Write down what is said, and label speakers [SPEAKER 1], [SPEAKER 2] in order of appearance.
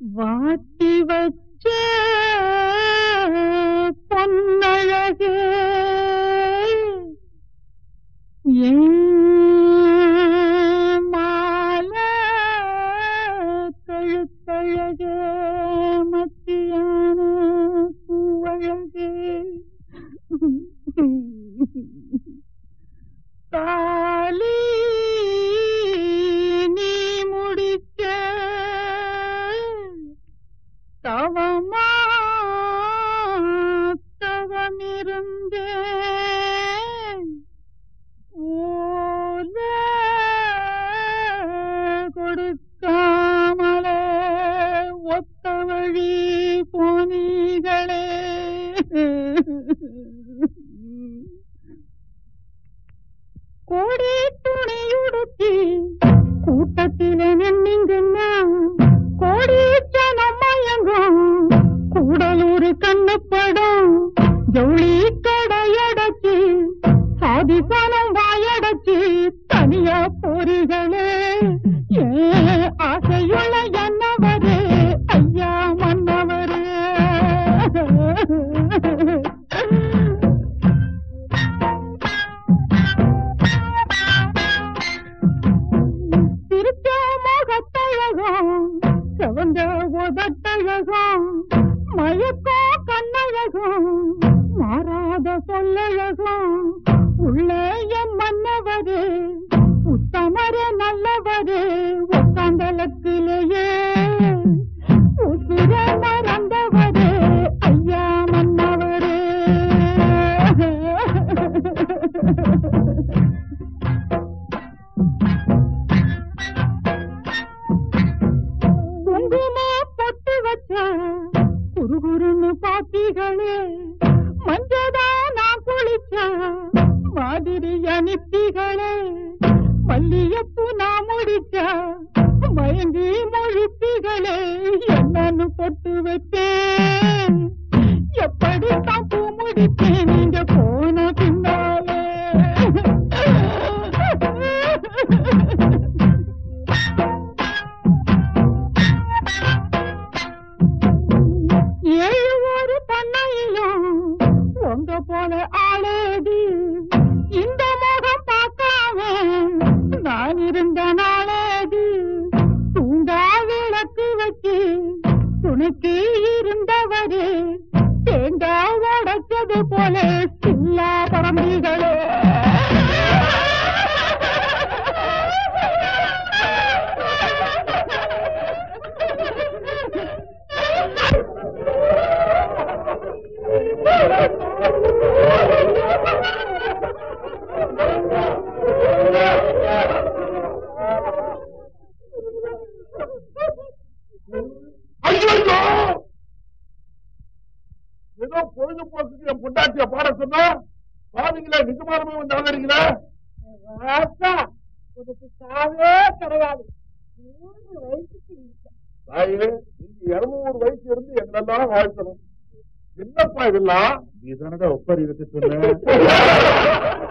[SPEAKER 1] வாட்டி வச்ச பொன்னழகு மால கழுத்தழகு மத்தியான பூவழகு. தாலி செவந்த மயக்கோ கண்ணழகம் மாறாத சொல்லழகம் உள்ளே என் மன்னவரே உத்தமரே நல்லவரே உட்காந்தலத்திலேயே மாதிரி மல்லியப்பு நான் முடிச்ச மயங்கி மொழிப்பிகளே என்னன்னு பொட்டு வைத்தேன். எப்படி தப்பு பூ முடிப்பேன் நீங்க போன பின்னாலே. ஏழு ஒரு பண்ணையிலும் உங்க போல ஆளே நாளேது தூங்கா விளக்கு வச்சு துணைக்கு இருந்தவரு தேங்காய் உடைச்சது போல சில்லா பரம்பிகளே
[SPEAKER 2] ஐயோ ஏதோ பொழுதுபோக்குக்கு என் பொண்டாட்டிய பாட சொன்னா பாவீங்களா நிஜமானமே வந்து ஆதரிங்களா
[SPEAKER 1] உனக்கு சாவே கிடையாது. மூணு வயசுக்கு.
[SPEAKER 2] தாயே நீங்க இருநூறு வயசு இருந்து என்னெல்லாம் வாழ்த்தணும். என்னப்பா இதெல்லாம்? நீ தானடா ஒப்பரி இருக்கு சொன்ன.